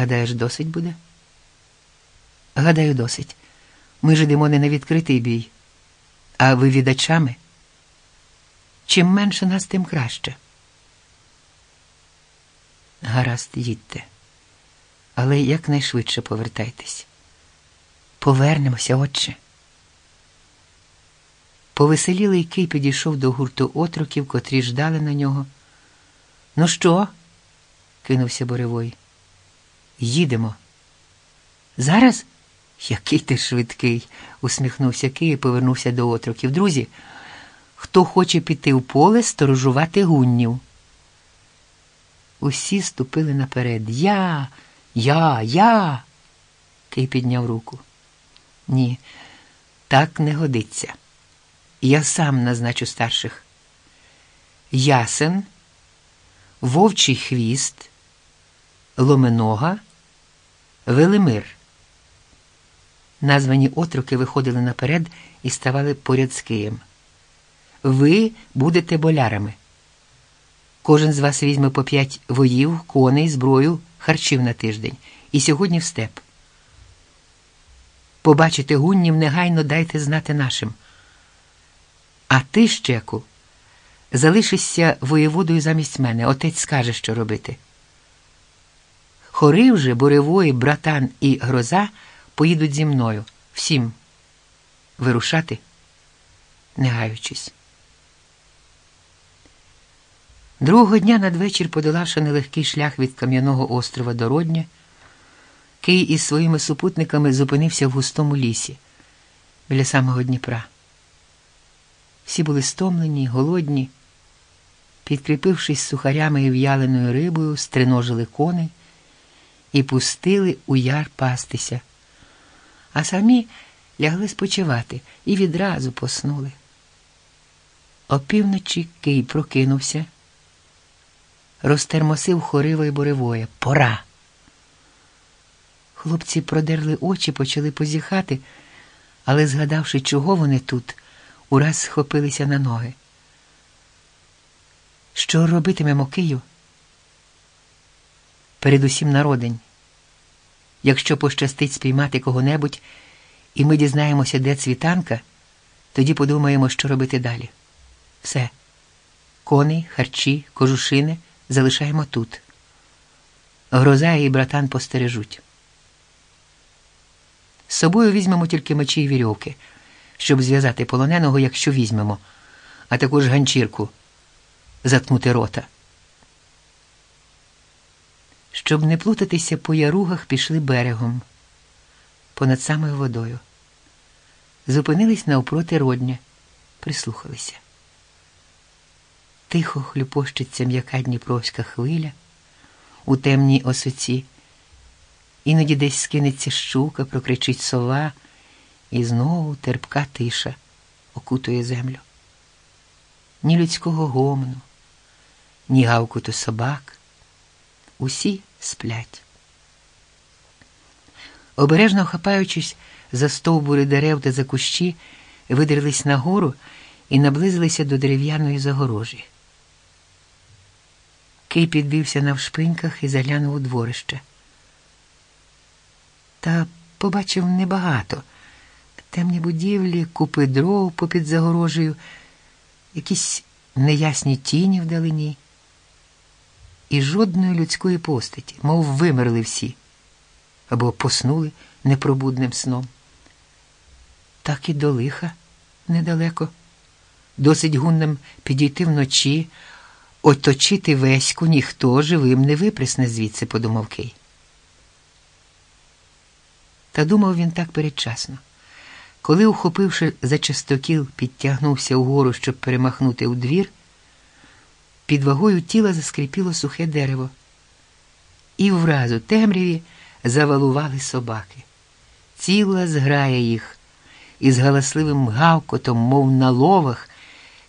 Гадаєш, досить буде? Гадаю, досить. Ми ж йдемо не на відкритий бій, а вивідачами. Чим менше нас, тим краще. Гаразд, їдьте, але якнайшвидше повертайтесь. Повернемося, отче. Повеселілий Кий підійшов до гурту отроків, котрі ждали на нього. Ну що? кинувся Боревой. Їдемо. Зараз? Який ти швидкий, усміхнувся Кий і повернувся до отроків. Друзі, хто хоче піти в поле, сторожувати гуннів. Усі ступили наперед. Я, я, я. Кий підняв руку. Ні, так не годиться. Я сам назначу старших. Ясен, вовчий хвіст, ломенога, Велимир. Названі отруки виходили наперед і ставали поряд з Києм. Ви будете болярами. Кожен з вас візьме по п'ять воїв, коней, зброю, харчів на тиждень. І сьогодні в степ. Побачите гуннів, негайно дайте знати нашим. А ти, щеку, залишишся воєводою замість мене. Отець скаже, що робити. Хори вже, буревої, братан і гроза поїдуть зі мною. Всім вирушати, не гаючись. Другого дня надвечір, подолавши нелегкий шлях від Кам'яного острова до Родня, Кий із своїми супутниками зупинився в густому лісі біля самого Дніпра. Всі були стомлені, голодні, підкріпившись сухарями і в'яленою рибою, стриножили коней і пустили у яр пастися, а самі лягли спочивати і відразу поснули. Опівночі Кий прокинувся, розтермосив хоривої буревоє. Пора. Хлопці продерли очі, почали позіхати, але, згадавши, чого вони тут, ураз схопилися на ноги. Що робитимемо Кию? Передусім народень. Якщо пощастить спіймати кого-небудь, і ми дізнаємося, де цвітанка, тоді подумаємо, що робити далі. Все. Коней, харчі, кожушини залишаємо тут. Гроза і братан постережуть. З собою візьмемо тільки мечі й вірьовки, щоб зв'язати полоненого, якщо візьмемо, а також ганчірку заткнути рота. Щоб не плутатися по яругах, пішли берегом, понад самою водою. Зупинились навпроти родня, прислухалися. Тихо хлюпощиться м'яка дніпровська хвиля у темній осоці. Іноді десь скинеться щука, прокричить сова, і знову терпка тиша окутує землю. Ні людського гомону, ні гавкуту собак. Усі сплять. Обережно хапаючись за стовбури дерев та за кущі, видерлись нагору і наблизилися до дерев'яної загорожі. Кий підбився навшпиньках і заглянув у дворище та побачив небагато. Темні будівлі, купи дров попід загорожею, якісь неясні тіні вдалині. І жодної людської постаті, мов вимерли всі або поснули непробудним сном. Так і до лиха недалеко. Досить гуннам підійти вночі, оточити веську ніхто живим не випресне звідси, подумав Кей. Та думав він так передчасно. Коли, ухопивши за частокіл, підтягнувся угору, щоб перемахнути у двір, під вагою тіла заскріпіло сухе дерево. І враз у темряві завалували собаки. Ціла зграя їх, і з галасливим гавкотом, мов на ловах,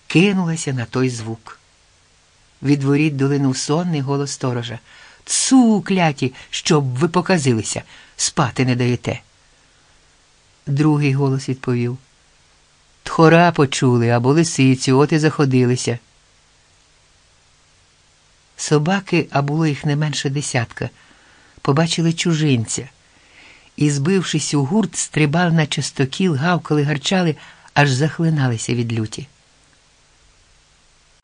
кинулася на той звук. Від воріт долинув сонний голос сторожа. Цу, кляті, щоб ви показилися, спати не даєте. Другий голос відповів Тхора почули або лисицю, от і заходилися. Собаки, а було їх не менше десятка, побачили чужинця і, збившись у гурт, стрибали на частокіл, гавкали, гарчали, аж захлиналися від люті.